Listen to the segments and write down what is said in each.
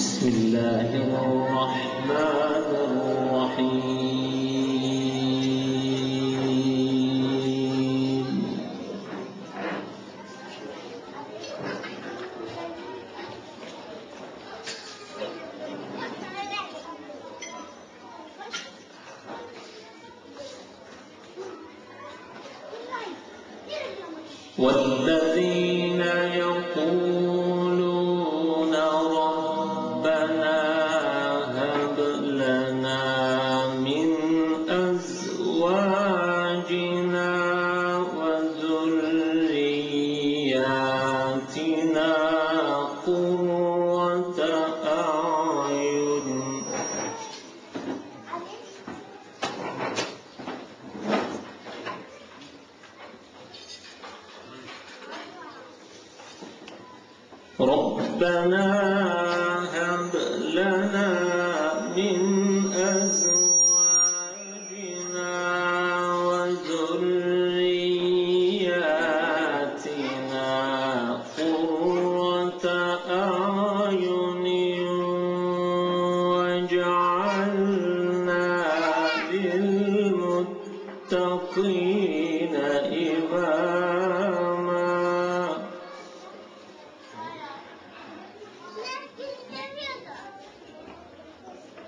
بسم الله الرحمن الرحيم. والذين يقولون أزواجنا وذرياتنا قرة أعين. ربنا للمتقين إماما.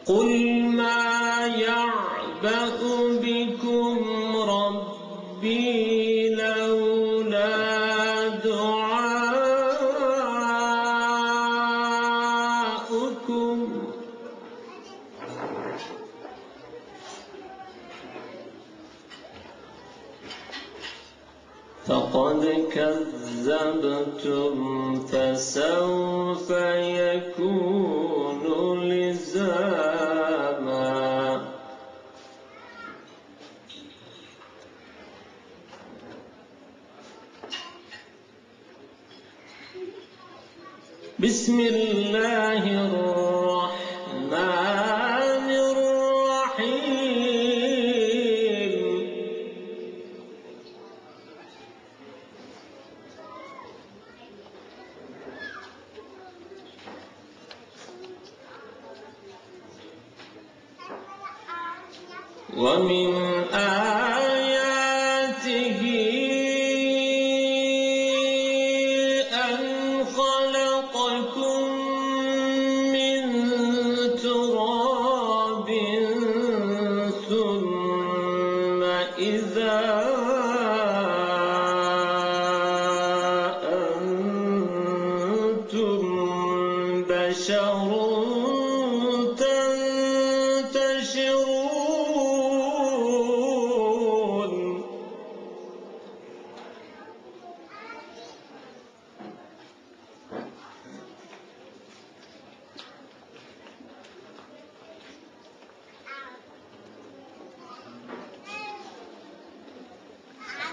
قل ما يعبأ بكم فقد كذبتم فسوف يكون لزاما بسم الله الرحمن ومن آياته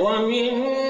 ومن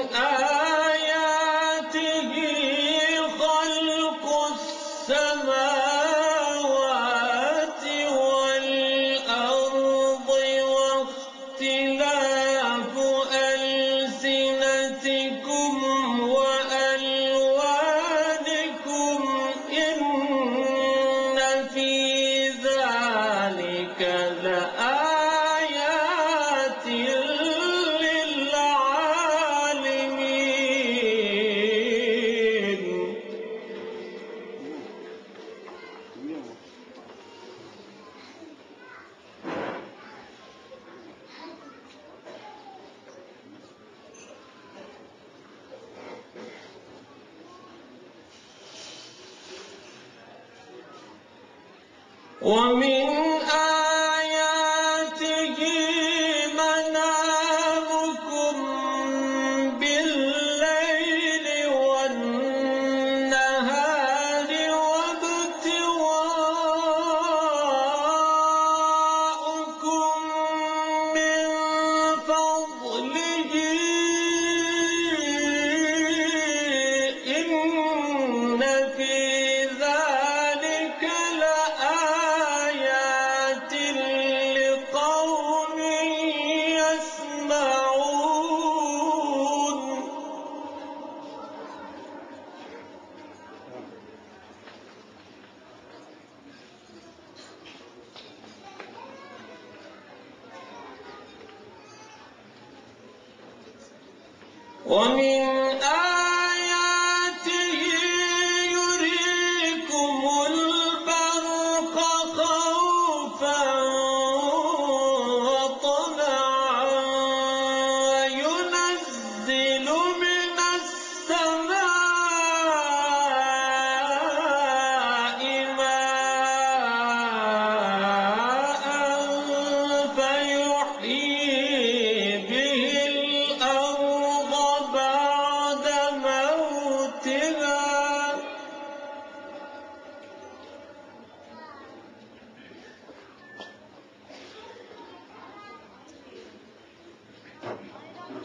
我明。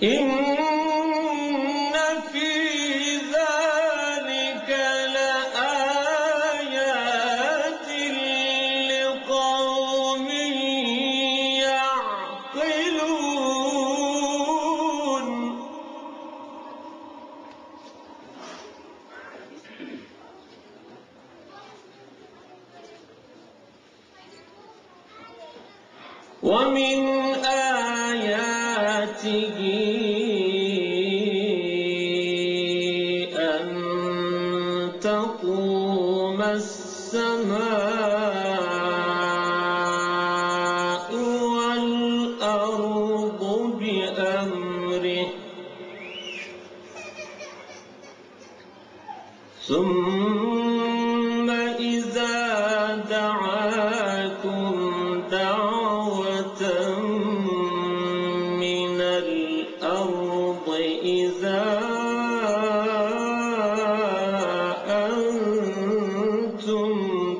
إن تقوم السماء والأرض بأمره. ثم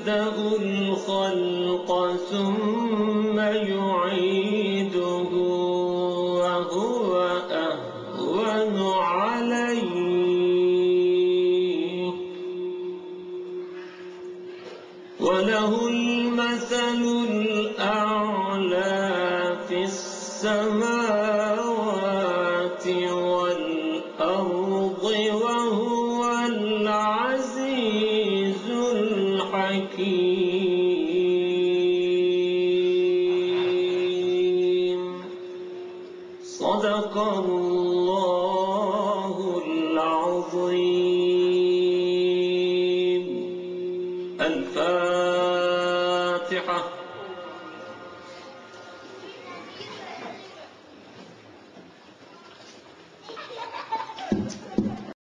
يبدأ الخلق ثم يعيده وهو أهون عليه. وله المثل الأعلى في السماء. الله العظيم.